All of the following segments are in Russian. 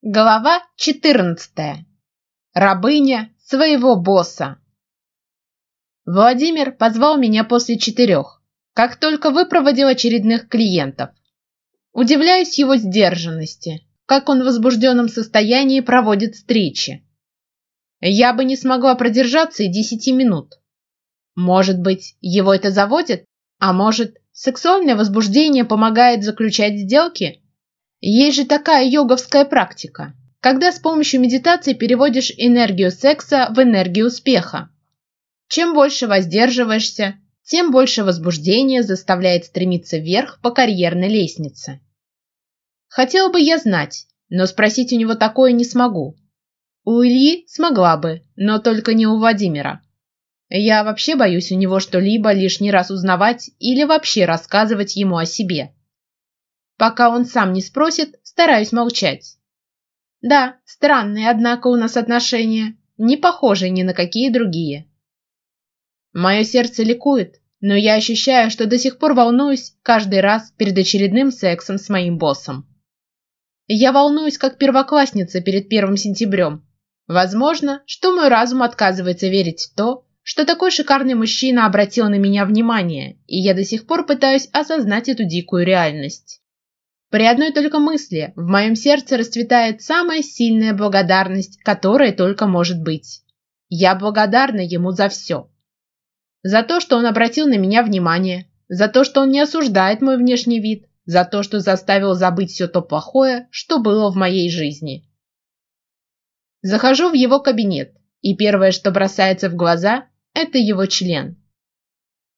Глава 14. Рабыня своего босса. Владимир позвал меня после четырех, как только выпроводил очередных клиентов. Удивляюсь его сдержанности, как он в возбужденном состоянии проводит встречи. Я бы не смогла продержаться и десяти минут. Может быть, его это заводит, а может, сексуальное возбуждение помогает заключать сделки – есть же такая йоговская практика, когда с помощью медитации переводишь энергию секса в энергию успеха. Чем больше воздерживаешься, тем больше возбуждения заставляет стремиться вверх по карьерной лестнице. Хотел бы я знать, но спросить у него такое не смогу. У Ильи смогла бы, но только не у Владимира. Я вообще боюсь у него что-либо лишний раз узнавать или вообще рассказывать ему о себе. Пока он сам не спросит, стараюсь молчать. Да, странные, однако, у нас отношения, не похожие ни на какие другие. Мое сердце ликует, но я ощущаю, что до сих пор волнуюсь каждый раз перед очередным сексом с моим боссом. Я волнуюсь, как первоклассница перед первым сентябрем. Возможно, что мой разум отказывается верить в то, что такой шикарный мужчина обратил на меня внимание, и я до сих пор пытаюсь осознать эту дикую реальность. При одной только мысли в моем сердце расцветает самая сильная благодарность, которая только может быть. Я благодарна ему за все. За то, что он обратил на меня внимание, за то, что он не осуждает мой внешний вид, за то, что заставил забыть все то плохое, что было в моей жизни. Захожу в его кабинет, и первое, что бросается в глаза, это его член.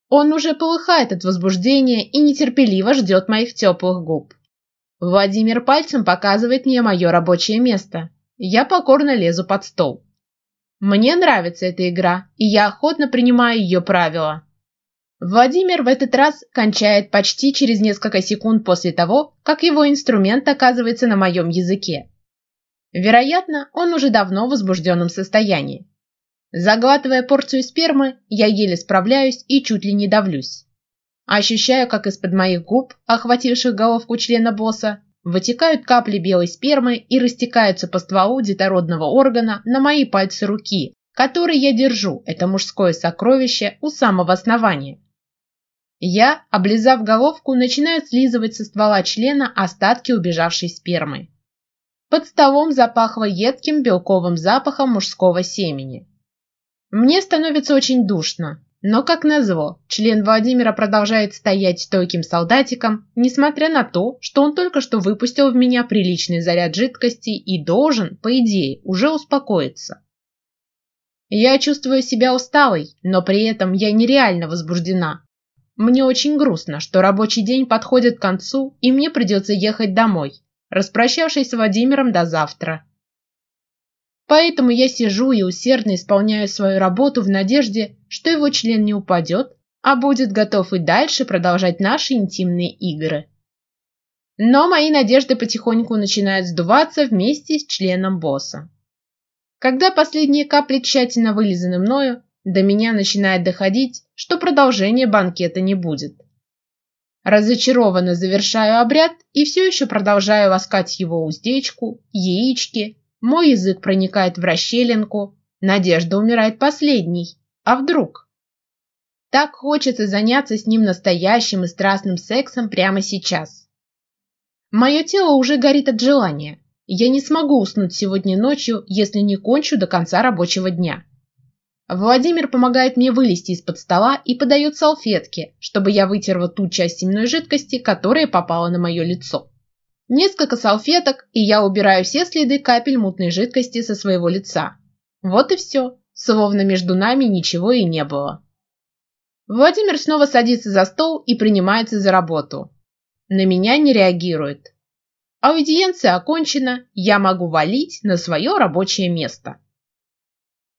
Он уже полыхает от возбуждения и нетерпеливо ждет моих теплых губ. Владимир пальцем показывает мне мое рабочее место. Я покорно лезу под стол. Мне нравится эта игра, и я охотно принимаю ее правила. Владимир в этот раз кончает почти через несколько секунд после того, как его инструмент оказывается на моем языке. Вероятно, он уже давно в возбужденном состоянии. Заглатывая порцию спермы, я еле справляюсь и чуть ли не давлюсь. Ощущаю, как из-под моих губ, охвативших головку члена босса, вытекают капли белой спермы и растекаются по стволу детородного органа на мои пальцы руки, который я держу, это мужское сокровище, у самого основания. Я, облизав головку, начинаю слизывать со ствола члена остатки убежавшей спермы. Под столом запахло едким белковым запахом мужского семени. Мне становится очень душно, но, как назло, член Владимира продолжает стоять стойким солдатиком, несмотря на то, что он только что выпустил в меня приличный заряд жидкости и должен, по идее, уже успокоиться. Я чувствую себя усталой, но при этом я нереально возбуждена. Мне очень грустно, что рабочий день подходит к концу, и мне придется ехать домой, распрощавшись с Владимиром до завтра. Поэтому я сижу и усердно исполняю свою работу в надежде, что его член не упадет, а будет готов и дальше продолжать наши интимные игры. Но мои надежды потихоньку начинают сдуваться вместе с членом босса. Когда последние капли тщательно вылизаны мною, до меня начинает доходить, что продолжения банкета не будет. Разочарованно завершаю обряд и все еще продолжаю ласкать его уздечку, яички, мой язык проникает в расщелинку, надежда умирает последней. А вдруг? Так хочется заняться с ним настоящим и страстным сексом прямо сейчас. Мое тело уже горит от желания. Я не смогу уснуть сегодня ночью, если не кончу до конца рабочего дня. Владимир помогает мне вылезти из-под стола и подает салфетки, чтобы я вытерла ту часть земной жидкости, которая попала на мое лицо несколько салфеток, и я убираю все следы капель мутной жидкости со своего лица. Вот и все, словно между нами ничего и не было. Владимир снова садится за стол и принимается за работу. На меня не реагирует. Аудиенция окончена, я могу валить на свое рабочее место.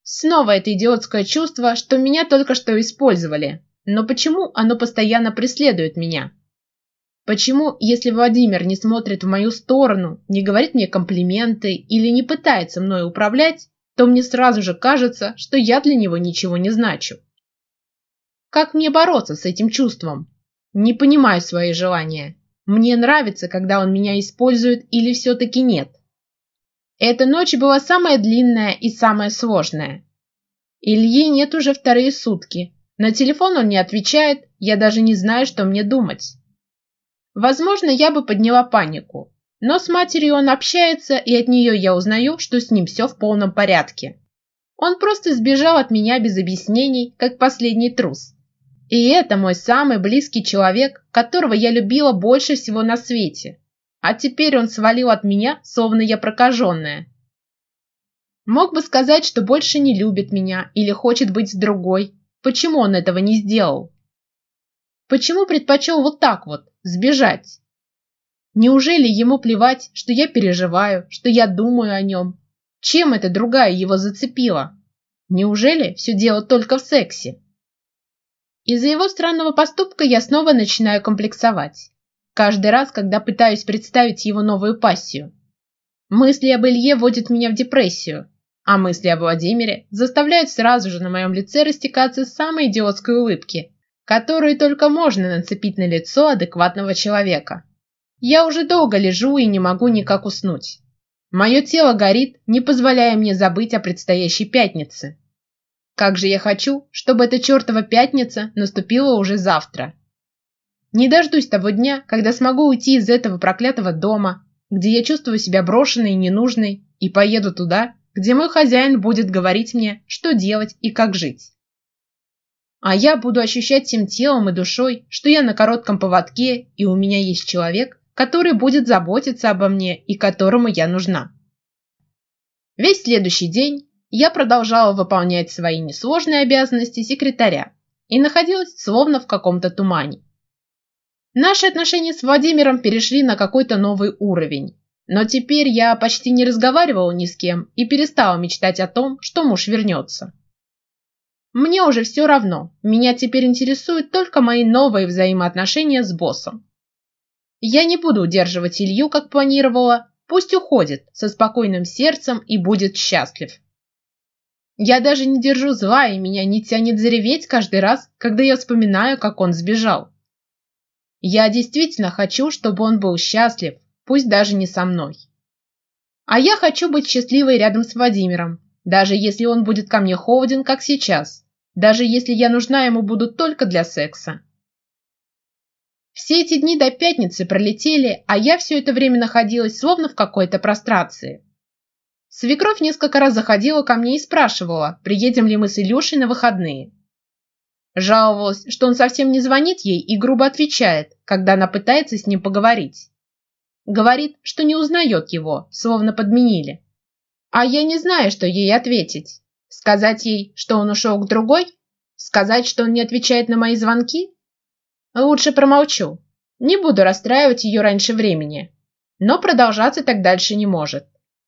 Снова это идиотское чувство, что меня только что использовали. Но почему оно постоянно преследует меня? Почему, если Владимир не смотрит в мою сторону, не говорит мне комплименты или не пытается мной управлять, то мне сразу же кажется, что я для него ничего не значу. Как мне бороться с этим чувством? Не понимаю свои желания. Мне нравится, когда он меня использует или все-таки нет. Эта ночь была самая длинная и самая сложная. Ильи нет уже вторые сутки. На телефон он не отвечает, я даже не знаю, что мне думать. Возможно, я бы подняла панику. Но с матерью он общается, и от нее я узнаю, что с ним все в полном порядке. Он просто сбежал от меня без объяснений, как последний трус. И это мой самый близкий человек, которого я любила больше всего на свете. А теперь он свалил от меня, словно я прокаженная. Мог бы сказать, что больше не любит меня или хочет быть с другой. Почему он этого не сделал? Почему предпочел вот так вот, сбежать. Неужели ему плевать, что я переживаю, что я думаю о нем? Чем эта другая его зацепила? Неужели все дело только в сексе? Из-за его странного поступка я снова начинаю комплексовать. Каждый раз, когда пытаюсь представить его новую пассию. Мысли об Илье вводят меня в депрессию, а мысли об Владимире заставляют сразу же на моем лице растекаться самые идиотской улыбки, которые только можно нацепить на лицо адекватного человека. Я уже долго лежу и не могу никак уснуть. Мое тело горит, не позволяя мне забыть о предстоящей пятнице. Как же я хочу, чтобы эта чертова пятница наступила уже завтра. Не дождусь того дня, когда смогу уйти из этого проклятого дома, где я чувствую себя брошенной и ненужной, и поеду туда, где мой хозяин будет говорить мне, что делать и как жить. А я буду ощущать всем телом и душой, что я на коротком поводке, и у меня есть человек, который будет заботиться обо мне и которому я нужна. Весь следующий день я продолжала выполнять свои несложные обязанности секретаря и находилась словно в каком-то тумане. Наши отношения с Владимиром перешли на какой-то новый уровень, но теперь я почти не разговаривала ни с кем и перестала мечтать о том, что муж вернется. Мне уже все равно. Меня теперь интересуют только мои новые взаимоотношения с боссом. Я не буду удерживать Илью, как планировала. Пусть уходит со спокойным сердцем и будет счастлив. Я даже не держу зла, и меня не тянет зареветь каждый раз, когда я вспоминаю, как он сбежал. Я действительно хочу, чтобы он был счастлив, пусть даже не со мной. А я хочу быть счастливой рядом с Владимиром, даже если он будет ко мне холоден, как сейчас даже если я нужна ему буду только для секса. Все эти дни до пятницы пролетели, а я все это время находилась словно в какой-то прострации. Свекровь несколько раз заходила ко мне и спрашивала, приедем ли мы с Илюшей на выходные. Жаловалась, что он совсем не звонит ей и грубо отвечает, когда она пытается с ним поговорить. Говорит, что не узнает его, словно подменили. А я не знаю, что ей ответить. Сказать ей, что он ушел к другой? Сказать, что он не отвечает на мои звонки? Лучше промолчу. Не буду расстраивать ее раньше времени. Но продолжаться так дальше не может.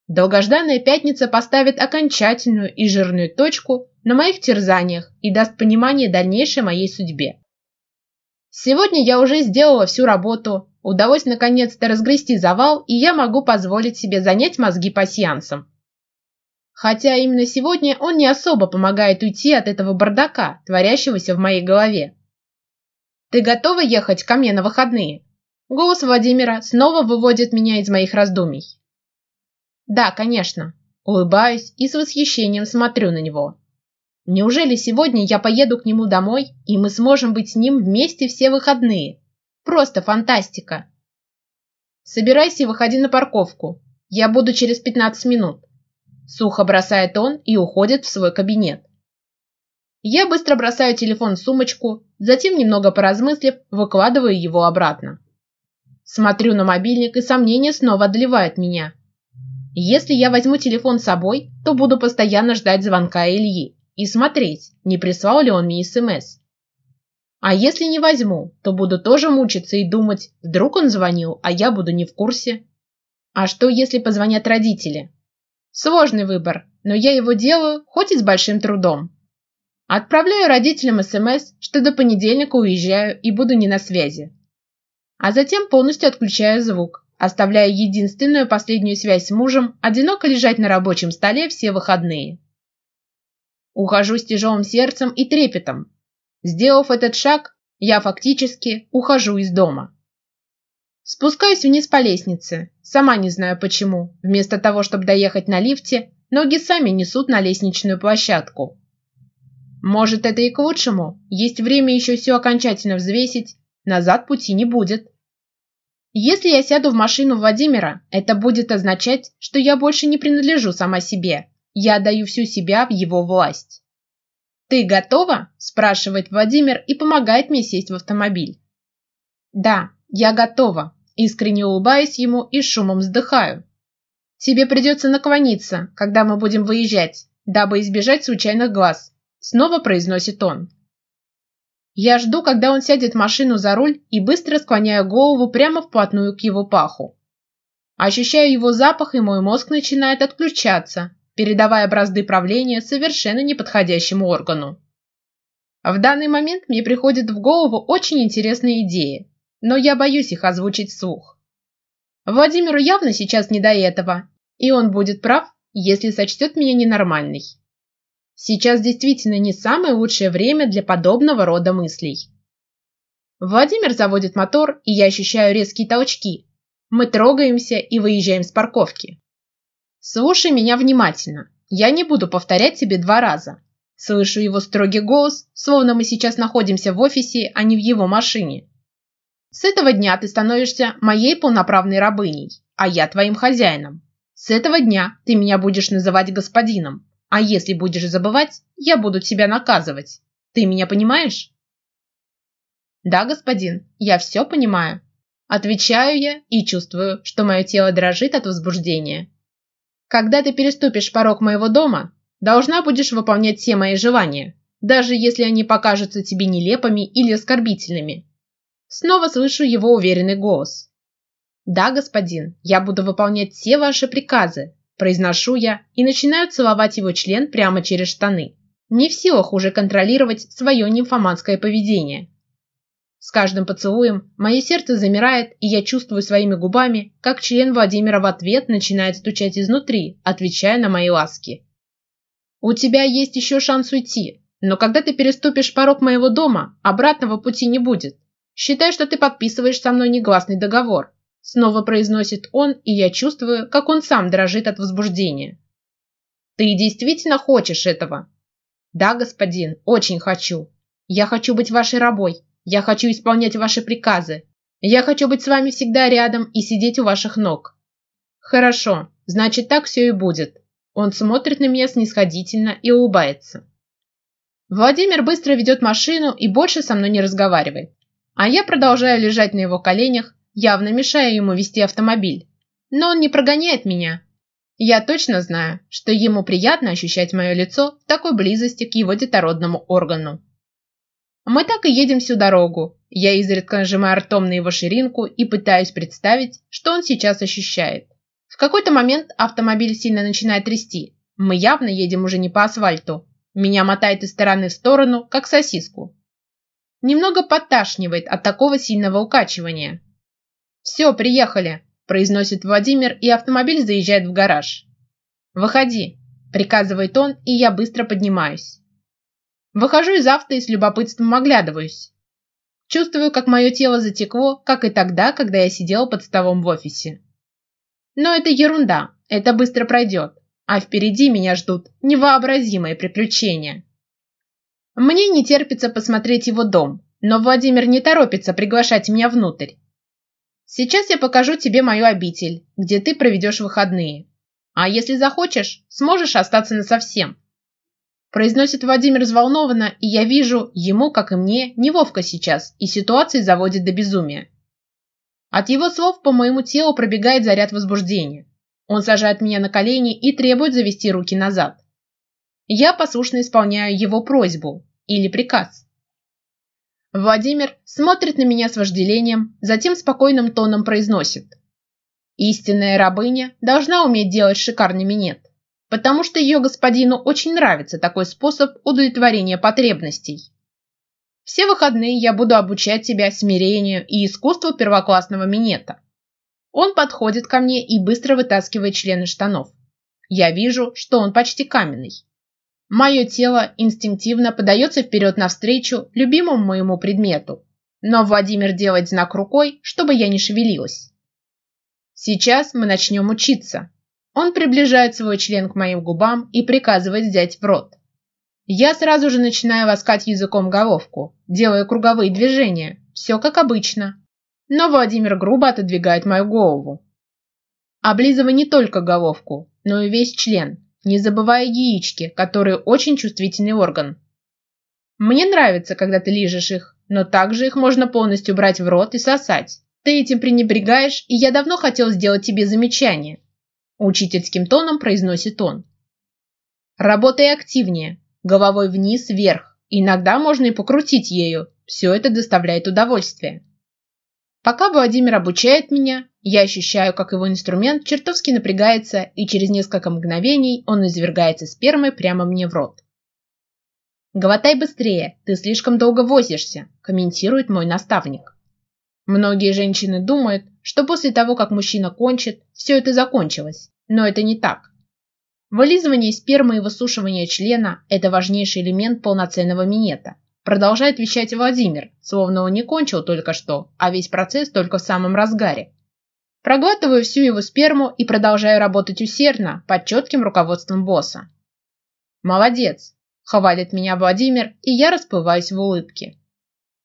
Долгожданная пятница поставит окончательную и жирную точку на моих терзаниях и даст понимание дальнейшей моей судьбе. Сегодня я уже сделала всю работу, удалось наконец-то разгрести завал, и я могу позволить себе занять мозги пасьянсом. Хотя именно сегодня он не особо помогает уйти от этого бардака, творящегося в моей голове. «Ты готова ехать ко мне на выходные?» Голос Владимира снова выводит меня из моих раздумий. «Да, конечно». Улыбаюсь и с восхищением смотрю на него. Неужели сегодня я поеду к нему домой, и мы сможем быть с ним вместе все выходные? Просто фантастика! Собирайся и выходи на парковку. Я буду через 15 минут. Сухо бросает он и уходит в свой кабинет. Я быстро бросаю телефон в сумочку, затем, немного поразмыслив, выкладываю его обратно. Смотрю на мобильник, и сомнение снова одолевает меня. Если я возьму телефон с собой, то буду постоянно ждать звонка Ильи и смотреть, не прислал ли он мне СМС. Эм а если не возьму, то буду тоже мучиться и думать, вдруг он звонил, а я буду не в курсе. А что, если позвонят родители? Сложный выбор, но я его делаю, хоть и с большим трудом. Отправляю родителям СМС, что до понедельника уезжаю и буду не на связи. А затем полностью отключаю звук, оставляя единственную последнюю связь с мужем, одиноко лежать на рабочем столе все выходные. Ухожу с тяжелым сердцем и трепетом. Сделав этот шаг, я фактически ухожу из дома. Спускаюсь вниз по лестнице. Сама не знаю почему. Вместо того, чтобы доехать на лифте, ноги сами несут на лестничную площадку. Может, это и к лучшему. Есть время еще все окончательно взвесить. Назад пути не будет. Если я сяду в машину Владимира, это будет означать, что я больше не принадлежу сама себе. Я даю всю себя в его власть. «Ты готова?» – спрашивает Владимир и помогает мне сесть в автомобиль. «Да, я готова», Искренне улыбаясь ему и шумом вздыхаю. «Тебе придется наклониться, когда мы будем выезжать, дабы избежать случайных глаз», — снова произносит он. Я жду, когда он сядет машину за руль и быстро склоняю голову прямо вплотную к его паху. Ощущаю его запах, и мой мозг начинает отключаться, передавая бразды правления совершенно неподходящему органу. В данный момент мне приходит в голову очень интересная идея, но я боюсь их озвучить вслух. Владимиру явно сейчас не до этого, и он будет прав, если сочтет меня ненормальной. Сейчас действительно не самое лучшее время для подобного рода мыслей. Владимир заводит мотор, и я ощущаю резкие толчки. Мы трогаемся и выезжаем с парковки. Слушай меня внимательно. Я не буду повторять тебе два раза. Слышу его строгий голос, словно мы сейчас находимся в офисе, а не в его машине. С этого дня ты становишься моей полноправной рабыней, а я твоим хозяином. С этого дня ты меня будешь называть господином, а если будешь забывать, я буду тебя наказывать. Ты меня понимаешь? Да, господин, я все понимаю. Отвечаю я и чувствую, что мое тело дрожит от возбуждения. Когда ты переступишь порог моего дома, должна будешь выполнять все мои желания, даже если они покажутся тебе нелепыми или оскорбительными. Снова слышу его уверенный голос. «Да, господин, я буду выполнять все ваши приказы», – произношу я и начинаю целовать его член прямо через штаны. Не в силах уже контролировать свое нимфоманское поведение. С каждым поцелуем мое сердце замирает, и я чувствую своими губами, как член Владимира в ответ начинает стучать изнутри, отвечая на мои ласки. «У тебя есть еще шанс уйти, но когда ты переступишь порог моего дома, обратного пути не будет. Считай, что ты подписываешь со мной негласный договор. Снова произносит он, и я чувствую, как он сам дрожит от возбуждения. Ты действительно хочешь этого? Да, господин, очень хочу. Я хочу быть вашей рабой. Я хочу исполнять ваши приказы. Я хочу быть с вами всегда рядом и сидеть у ваших ног. Хорошо, значит так все и будет. Он смотрит на меня снисходительно и улыбается. Владимир быстро ведет машину и больше со мной не разговаривает. А я продолжаю лежать на его коленях, явно мешая ему вести автомобиль. Но он не прогоняет меня. Я точно знаю, что ему приятно ощущать мое лицо в такой близости к его детородному органу. Мы так и едем всю дорогу. Я изредка нажимаю ртом на его ширинку и пытаюсь представить, что он сейчас ощущает. В какой-то момент автомобиль сильно начинает трясти. Мы явно едем уже не по асфальту. Меня мотает из стороны в сторону, как сосиску немного подташнивает от такого сильного укачивания. «Все, приехали», – произносит Владимир, и автомобиль заезжает в гараж. «Выходи», – приказывает он, и я быстро поднимаюсь. Выхожу из авто и с любопытством оглядываюсь. Чувствую, как мое тело затекло, как и тогда, когда я сидела под столом в офисе. Но это ерунда, это быстро пройдет, а впереди меня ждут невообразимые приключения. Мне не терпится посмотреть его дом, но Владимир не торопится приглашать меня внутрь. Сейчас я покажу тебе мою обитель, где ты проведешь выходные. А если захочешь, сможешь остаться насовсем. Произносит Владимир взволнованно, и я вижу, ему, как и мне, неловко сейчас, и ситуация заводит до безумия. От его слов по моему телу пробегает заряд возбуждения. Он сажает меня на колени и требует завести руки назад. Я послушно исполняю его просьбу или приказ. Владимир смотрит на меня с вожделением, затем спокойным тоном произносит. Истинная рабыня должна уметь делать шикарный минет, потому что ее господину очень нравится такой способ удовлетворения потребностей. Все выходные я буду обучать тебя смирению и искусству первоклассного минета. Он подходит ко мне и быстро вытаскивает члены штанов. Я вижу, что он почти каменный. Мое тело инстинктивно подается вперед навстречу любимому моему предмету, но Владимир делает знак рукой, чтобы я не шевелилась. Сейчас мы начнем учиться. Он приближает свой член к моим губам и приказывает взять в рот. Я сразу же начинаю ласкать языком головку, делая круговые движения, все как обычно. Но Владимир грубо отодвигает мою голову. Облизывая не только головку, но и весь член – не забывая яички, которые очень чувствительный орган. Мне нравится, когда ты лижешь их, но также их можно полностью брать в рот и сосать. Ты этим пренебрегаешь, и я давно хотел сделать тебе замечание. Учительским тоном произносит он. Работай активнее, головой вниз-вверх. Иногда можно и покрутить ею. Все это доставляет удовольствие. Пока Владимир обучает меня, я ощущаю, как его инструмент чертовски напрягается, и через несколько мгновений он извергается спермой прямо мне в рот. «Глотай быстрее, ты слишком долго возишься», – комментирует мой наставник. Многие женщины думают, что после того, как мужчина кончит, все это закончилось, но это не так. Вылизывание спермы и высушивание члена – это важнейший элемент полноценного минета – Продолжает вещать Владимир, словно он не кончил только что, а весь процесс только в самом разгаре. Проглатываю всю его сперму и продолжаю работать усердно, под четким руководством босса. «Молодец!» – хвалит меня Владимир, и я расплываюсь в улыбке.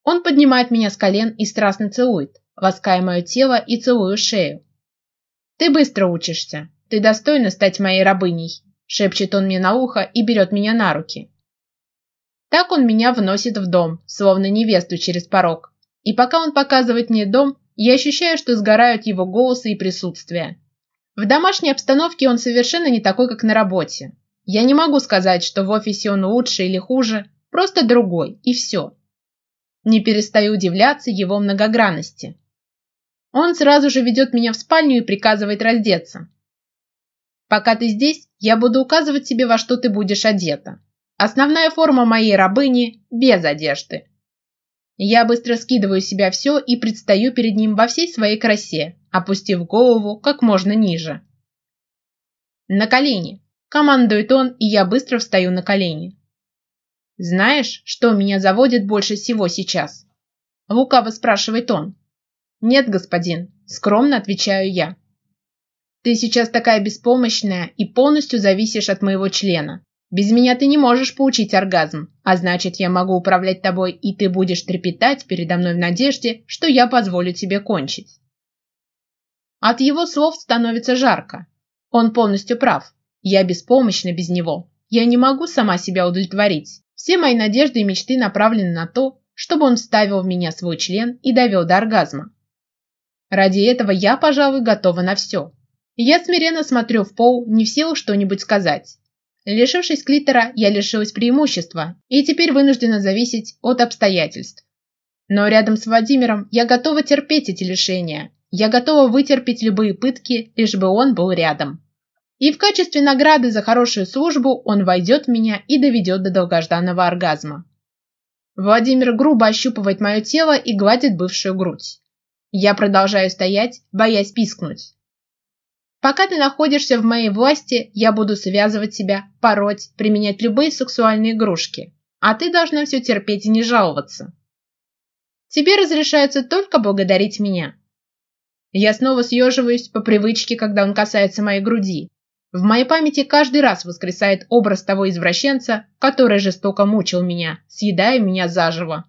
Он поднимает меня с колен и страстно целует, лаская мое тело и целую шею. «Ты быстро учишься. Ты достойна стать моей рабыней», – шепчет он мне на ухо и берет меня на руки. Так он меня вносит в дом, словно невесту через порог. И пока он показывает мне дом, я ощущаю, что сгорают его голоса и присутствие. В домашней обстановке он совершенно не такой, как на работе. Я не могу сказать, что в офисе он лучше или хуже, просто другой, и все. Не перестаю удивляться его многогранности. Он сразу же ведет меня в спальню и приказывает раздеться. Пока ты здесь, я буду указывать тебе, во что ты будешь одета. Основная форма моей рабыни без одежды. Я быстро скидываю себя все и предстаю перед ним во всей своей красе, опустив голову как можно ниже. На колени. Командует он, и я быстро встаю на колени. Знаешь, что меня заводит больше всего сейчас? Лукаво спрашивает он. Нет, господин, скромно отвечаю я. Ты сейчас такая беспомощная и полностью зависишь от моего члена. Без меня ты не можешь получить оргазм, а значит, я могу управлять тобой, и ты будешь трепетать передо мной в надежде, что я позволю тебе кончить. От его слов становится жарко. Он полностью прав. Я беспомощна без него. Я не могу сама себя удовлетворить. Все мои надежды и мечты направлены на то, чтобы он вставил в меня свой член и довел до оргазма. Ради этого я, пожалуй, готова на все. Я смиренно смотрю в пол, не в силу что-нибудь сказать лишившись клитора, я лишилась преимущества и теперь вынуждена зависеть от обстоятельств. Но рядом с Владимиром я готова терпеть эти лишения. Я готова вытерпеть любые пытки, лишь бы он был рядом. И в качестве награды за хорошую службу он войдет в меня и доведет до долгожданного оргазма. Владимир грубо ощупывает мое тело и гладит бывшую грудь. Я продолжаю стоять, боясь пискнуть. Пока ты находишься в моей власти, я буду связывать тебя, пороть, применять любые сексуальные игрушки. А ты должна все терпеть и не жаловаться. Тебе разрешается только благодарить меня. Я снова съеживаюсь по привычке, когда он касается моей груди. В моей памяти каждый раз воскресает образ того извращенца, который жестоко мучил меня, съедая меня заживо,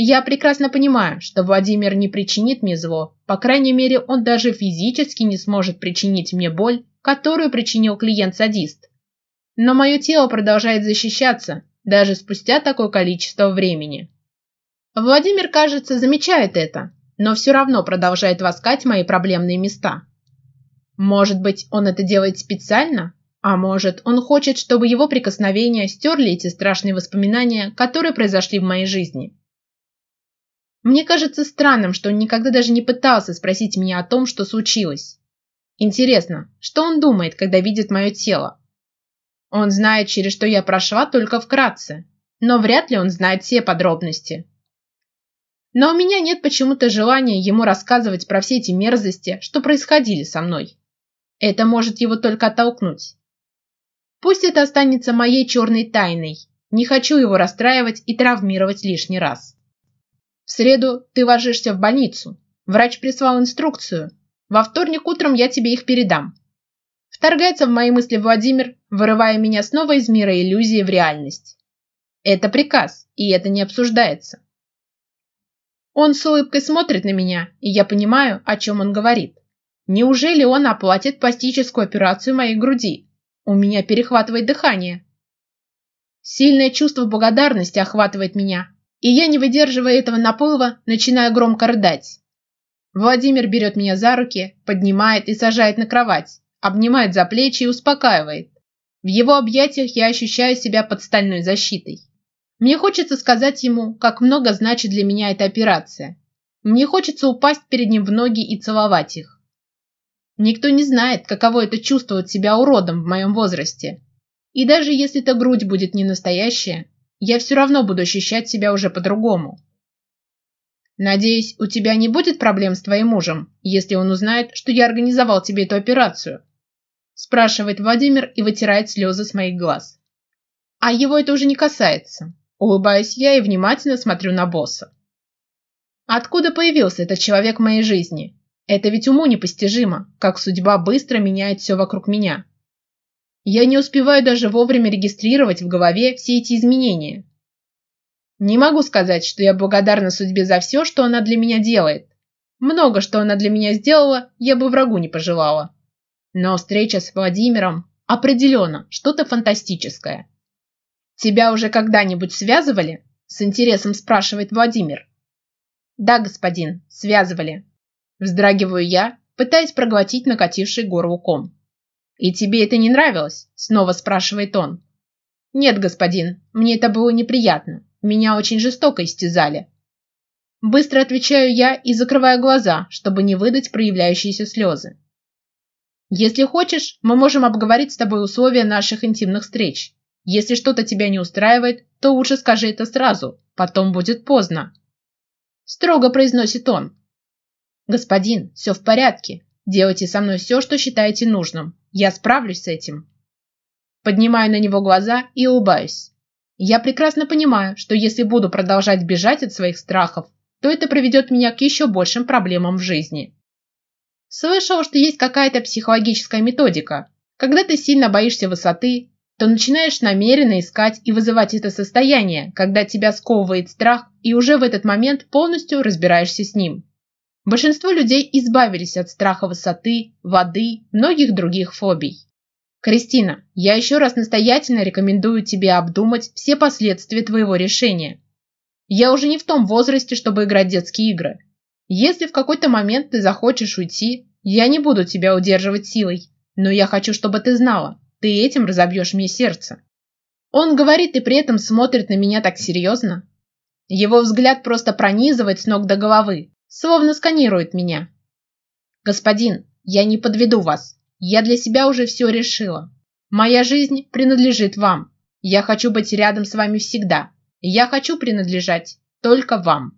я прекрасно понимаю, что Владимир не причинит мне зло. По крайней мере, он даже физически не сможет причинить мне боль, которую причинил клиент-садист. Но мое тело продолжает защищаться, даже спустя такое количество времени. Владимир, кажется, замечает это, но все равно продолжает воскать мои проблемные места. Может быть, он это делает специально? А может, он хочет, чтобы его прикосновения стерли эти страшные воспоминания, которые произошли в моей жизни? Мне кажется странным, что он никогда даже не пытался спросить меня о том, что случилось. Интересно, что он думает, когда видит мое тело? Он знает, через что я прошла, только вкратце. Но вряд ли он знает все подробности. Но у меня нет почему-то желания ему рассказывать про все эти мерзости, что происходили со мной. Это может его только оттолкнуть. Пусть это останется моей черной тайной. Не хочу его расстраивать и травмировать лишний раз. В среду ты ложишься в больницу. Врач прислал инструкцию. Во вторник утром я тебе их передам. Вторгается в мои мысли Владимир, вырывая меня снова из мира иллюзии в реальность. Это приказ, и это не обсуждается. Он с улыбкой смотрит на меня, и я понимаю, о чем он говорит. Неужели он оплатит пластическую операцию моей груди? У меня перехватывает дыхание. Сильное чувство благодарности охватывает меня, и я, не выдерживая этого наплыва, начинаю громко рыдать. Владимир берет меня за руки, поднимает и сажает на кровать, обнимает за плечи и успокаивает. В его объятиях я ощущаю себя под стальной защитой. Мне хочется сказать ему, как много значит для меня эта операция. Мне хочется упасть перед ним в ноги и целовать их. Никто не знает, каково это чувствовать себя уродом в моем возрасте. И даже если эта грудь будет не настоящая, я все равно буду ощущать себя уже по-другому. Надеюсь, у тебя не будет проблем с твоим мужем, если он узнает, что я организовал тебе эту операцию?» Спрашивает Владимир и вытирает слезы с моих глаз. А его это уже не касается. Улыбаюсь я и внимательно смотрю на босса. Откуда появился этот человек в моей жизни? Это ведь уму непостижимо, как судьба быстро меняет все вокруг меня. Я не успеваю даже вовремя регистрировать в голове все эти изменения. Не могу сказать, что я благодарна судьбе за все, что она для меня делает. Много, что она для меня сделала, я бы врагу не пожелала. Но встреча с Владимиром определенно что-то фантастическое. Тебя уже когда-нибудь связывали? С интересом спрашивает Владимир. Да, господин, связывали. Вздрагиваю я, пытаясь проглотить накативший горло ком. «И тебе это не нравилось?» – снова спрашивает он. «Нет, господин, мне это было неприятно. Меня очень жестоко истязали». Быстро отвечаю я и закрываю глаза, чтобы не выдать проявляющиеся слезы. «Если хочешь, мы можем обговорить с тобой условия наших интимных встреч. Если что-то тебя не устраивает, то лучше скажи это сразу, потом будет поздно». Строго произносит он. «Господин, все в порядке. Делайте со мной все, что считаете нужным. Я справлюсь с этим. Поднимаю на него глаза и улыбаюсь. Я прекрасно понимаю, что если буду продолжать бежать от своих страхов, то это приведет меня к еще большим проблемам в жизни. Слышал, что есть какая-то психологическая методика. Когда ты сильно боишься высоты, то начинаешь намеренно искать и вызывать это состояние, когда тебя сковывает страх и уже в этот момент полностью разбираешься с ним. Большинство людей избавились от страха высоты, воды, многих других фобий. Кристина, я еще раз настоятельно рекомендую тебе обдумать все последствия твоего решения. Я уже не в том возрасте, чтобы играть детские игры. Если в какой-то момент ты захочешь уйти, я не буду тебя удерживать силой, но я хочу, чтобы ты знала, ты этим разобьешь мне сердце. Он говорит и при этом смотрит на меня так серьезно. Его взгляд просто пронизывает с ног до головы, словно сканирует меня. Господин, я не подведу вас. Я для себя уже все решила. Моя жизнь принадлежит вам. Я хочу быть рядом с вами всегда. Я хочу принадлежать только вам.